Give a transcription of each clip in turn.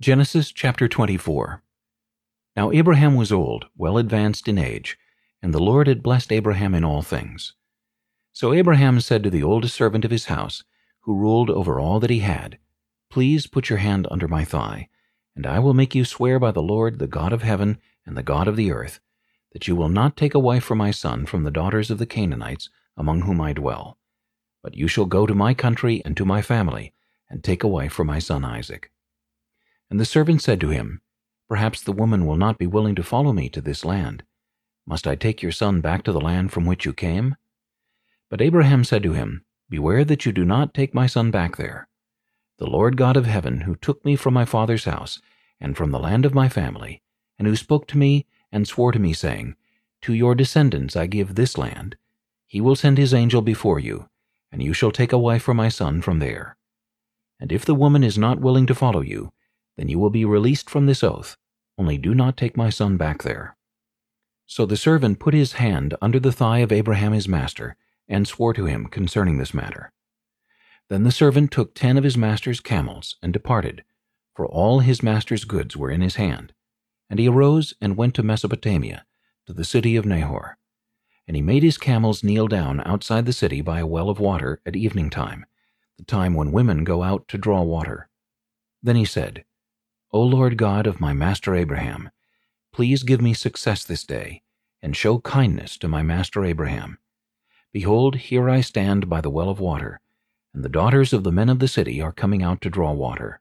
Genesis chapter 24 Now Abraham was old, well advanced in age, and the Lord had blessed Abraham in all things. So Abraham said to the oldest servant of his house, who ruled over all that he had, Please put your hand under my thigh, and I will make you swear by the Lord, the God of heaven and the God of the earth, that you will not take a wife for my son from the daughters of the Canaanites among whom I dwell, but you shall go to my country and to my family, and take a wife for my son Isaac. And the servant said to him, Perhaps the woman will not be willing to follow me to this land. Must I take your son back to the land from which you came? But Abraham said to him, Beware that you do not take my son back there. The Lord God of heaven, who took me from my father's house, and from the land of my family, and who spoke to me and swore to me, saying, To your descendants I give this land, he will send his angel before you, and you shall take a wife for my son from there. And if the woman is not willing to follow you, then you will be released from this oath, only do not take my son back there. So the servant put his hand under the thigh of Abraham his master, and swore to him concerning this matter. Then the servant took ten of his master's camels, and departed, for all his master's goods were in his hand. And he arose and went to Mesopotamia, to the city of Nahor. And he made his camels kneel down outside the city by a well of water at evening time, the time when women go out to draw water. Then he said, O Lord God of my master Abraham, please give me success this day, and show kindness to my master Abraham. Behold, here I stand by the well of water, and the daughters of the men of the city are coming out to draw water.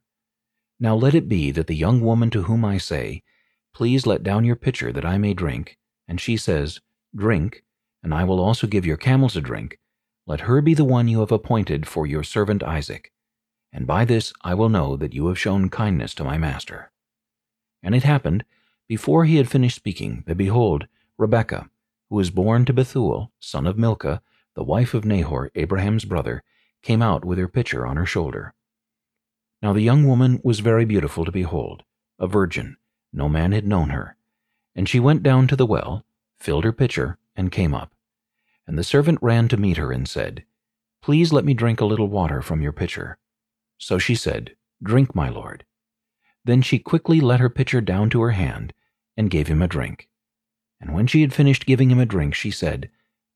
Now let it be that the young woman to whom I say, Please let down your pitcher that I may drink, and she says, Drink, and I will also give your camels a drink, let her be the one you have appointed for your servant Isaac and by this I will know that you have shown kindness to my master. And it happened, before he had finished speaking, that behold, Rebekah, who was born to Bethuel, son of Milcah, the wife of Nahor, Abraham's brother, came out with her pitcher on her shoulder. Now the young woman was very beautiful to behold, a virgin, no man had known her. And she went down to the well, filled her pitcher, and came up. And the servant ran to meet her and said, Please let me drink a little water from your pitcher. So she said, Drink, my lord. Then she quickly let her pitcher down to her hand, and gave him a drink. And when she had finished giving him a drink, she said,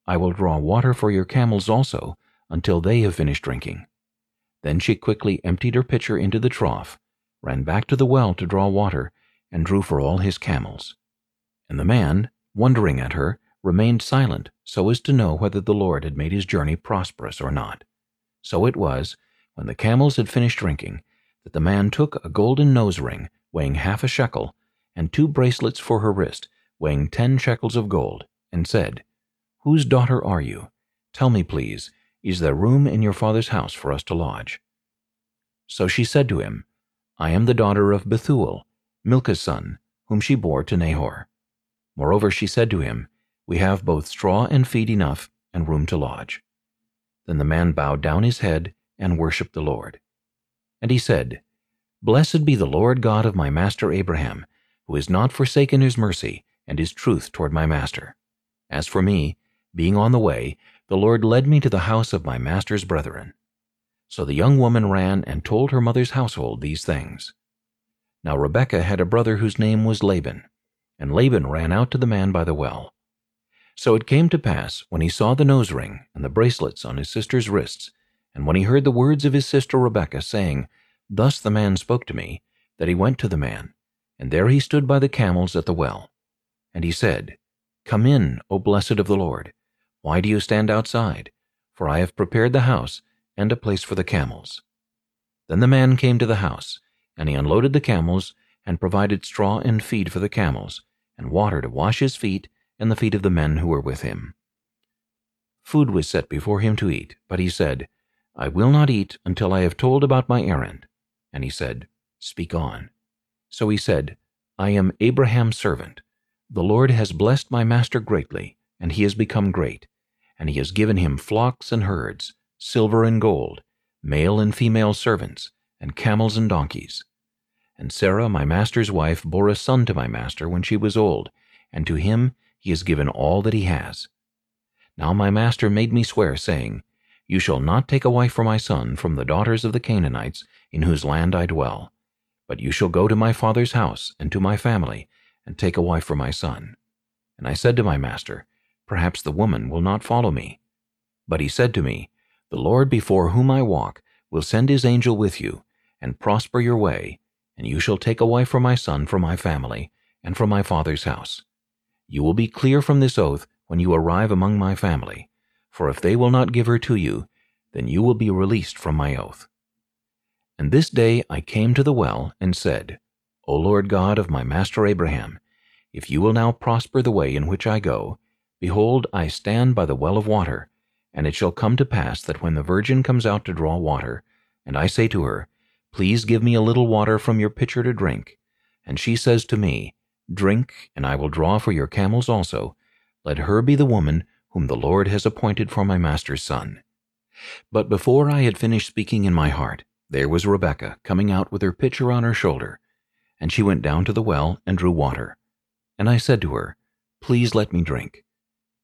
I will draw water for your camels also, until they have finished drinking. Then she quickly emptied her pitcher into the trough, ran back to the well to draw water, and drew for all his camels. And the man, wondering at her, remained silent, so as to know whether the Lord had made his journey prosperous or not. So it was, when the camels had finished drinking, that the man took a golden nose ring weighing half a shekel, and two bracelets for her wrist weighing ten shekels of gold, and said, Whose daughter are you? Tell me, please, is there room in your father's house for us to lodge? So she said to him, I am the daughter of Bethuel, Milcah's son, whom she bore to Nahor. Moreover, she said to him, We have both straw and feed enough, and room to lodge. Then the man bowed down his head and worshipped the Lord. And he said, Blessed be the Lord God of my master Abraham, who has not forsaken his mercy and his truth toward my master. As for me, being on the way, the Lord led me to the house of my master's brethren. So the young woman ran and told her mother's household these things. Now Rebekah had a brother whose name was Laban, and Laban ran out to the man by the well. So it came to pass, when he saw the nose ring and the bracelets on his sister's wrists, and when he heard the words of his sister Rebekah, saying, Thus the man spoke to me, that he went to the man, and there he stood by the camels at the well. And he said, Come in, O blessed of the Lord. Why do you stand outside? For I have prepared the house, and a place for the camels. Then the man came to the house, and he unloaded the camels, and provided straw and feed for the camels, and water to wash his feet and the feet of the men who were with him. Food was set before him to eat, but he said, I will not eat until I have told about my errand. And he said, Speak on. So he said, I am Abraham's servant. The Lord has blessed my master greatly, and he has become great. And he has given him flocks and herds, silver and gold, male and female servants, and camels and donkeys. And Sarah, my master's wife, bore a son to my master when she was old, and to him he has given all that he has. Now my master made me swear, saying, you shall not take a wife for my son from the daughters of the Canaanites, in whose land I dwell. But you shall go to my father's house and to my family, and take a wife for my son. And I said to my master, Perhaps the woman will not follow me. But he said to me, The Lord before whom I walk will send his angel with you, and prosper your way, and you shall take a wife for my son from my family, and from my father's house. You will be clear from this oath when you arrive among my family, for if they will not give her to you, then you will be released from my oath. And this day I came to the well, and said, O Lord God of my master Abraham, if you will now prosper the way in which I go, behold, I stand by the well of water, and it shall come to pass that when the virgin comes out to draw water, and I say to her, Please give me a little water from your pitcher to drink, and she says to me, Drink, and I will draw for your camels also, let her be the woman whom the Lord has appointed for my master's son. But before I had finished speaking in my heart, there was Rebekah coming out with her pitcher on her shoulder, and she went down to the well and drew water. And I said to her, Please let me drink.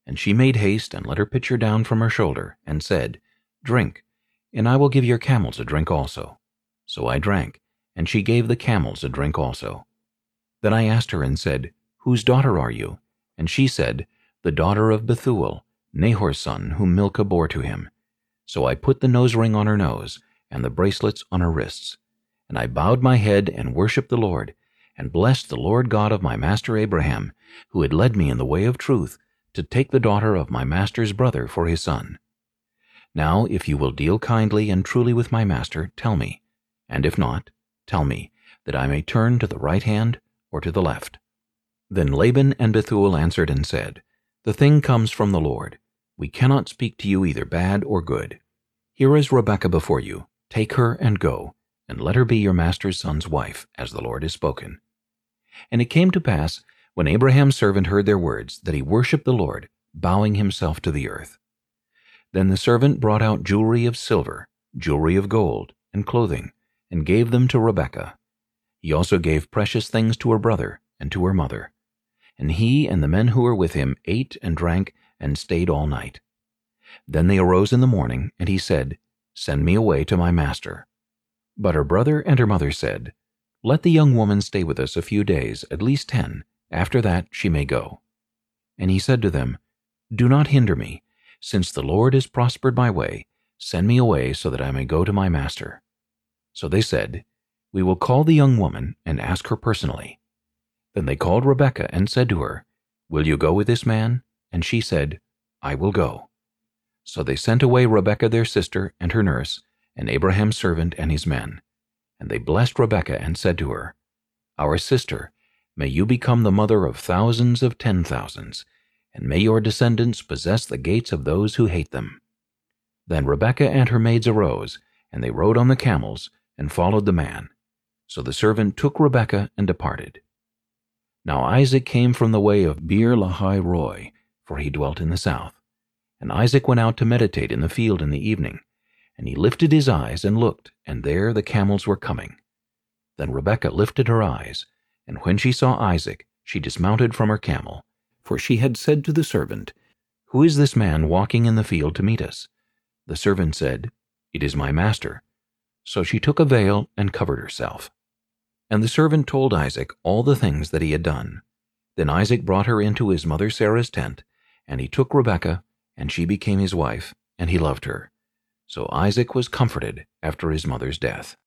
And she made haste and let her pitcher down from her shoulder, and said, Drink, and I will give your camels a drink also. So I drank, and she gave the camels a drink also. Then I asked her and said, Whose daughter are you? And she said, The daughter of Bethuel, Nahor's son, whom Milcah bore to him. So I put the nose ring on her nose, and the bracelets on her wrists. And I bowed my head and worshipped the Lord, and blessed the Lord God of my master Abraham, who had led me in the way of truth, to take the daughter of my master's brother for his son. Now, if you will deal kindly and truly with my master, tell me, and if not, tell me, that I may turn to the right hand or to the left. Then Laban and Bethuel answered and said, The thing comes from the Lord. We cannot speak to you either bad or good. Here is Rebekah before you. Take her and go, and let her be your master's son's wife, as the Lord has spoken. And it came to pass, when Abraham's servant heard their words, that he worshipped the Lord, bowing himself to the earth. Then the servant brought out jewelry of silver, jewelry of gold, and clothing, and gave them to Rebekah. He also gave precious things to her brother and to her mother. And he and the men who were with him ate and drank and stayed all night. Then they arose in the morning, and he said, Send me away to my master. But her brother and her mother said, let the young woman stay with us a few days, at least ten. After that she may go. And he said to them, Do not hinder me. Since the Lord has prospered my way, send me away so that I may go to my master. So they said, We will call the young woman and ask her personally. Then they called Rebekah and said to her, Will you go with this man? And she said, I will go. So they sent away Rebekah their sister and her nurse, and Abraham's servant and his men. And they blessed Rebekah and said to her, Our sister, may you become the mother of thousands of ten thousands, and may your descendants possess the gates of those who hate them. Then Rebekah and her maids arose, and they rode on the camels, and followed the man. So the servant took Rebekah and departed. Now Isaac came from the way of Beer Lahai Roi, for he dwelt in the south. And Isaac went out to meditate in the field in the evening. And he lifted his eyes and looked, and there the camels were coming. Then Rebekah lifted her eyes, and when she saw Isaac, she dismounted from her camel. For she had said to the servant, Who is this man walking in the field to meet us? The servant said, It is my master. So she took a veil and covered herself. And the servant told Isaac all the things that he had done. Then Isaac brought her into his mother Sarah's tent, and he took Rebekah, and she became his wife, and he loved her. So Isaac was comforted after his mother's death.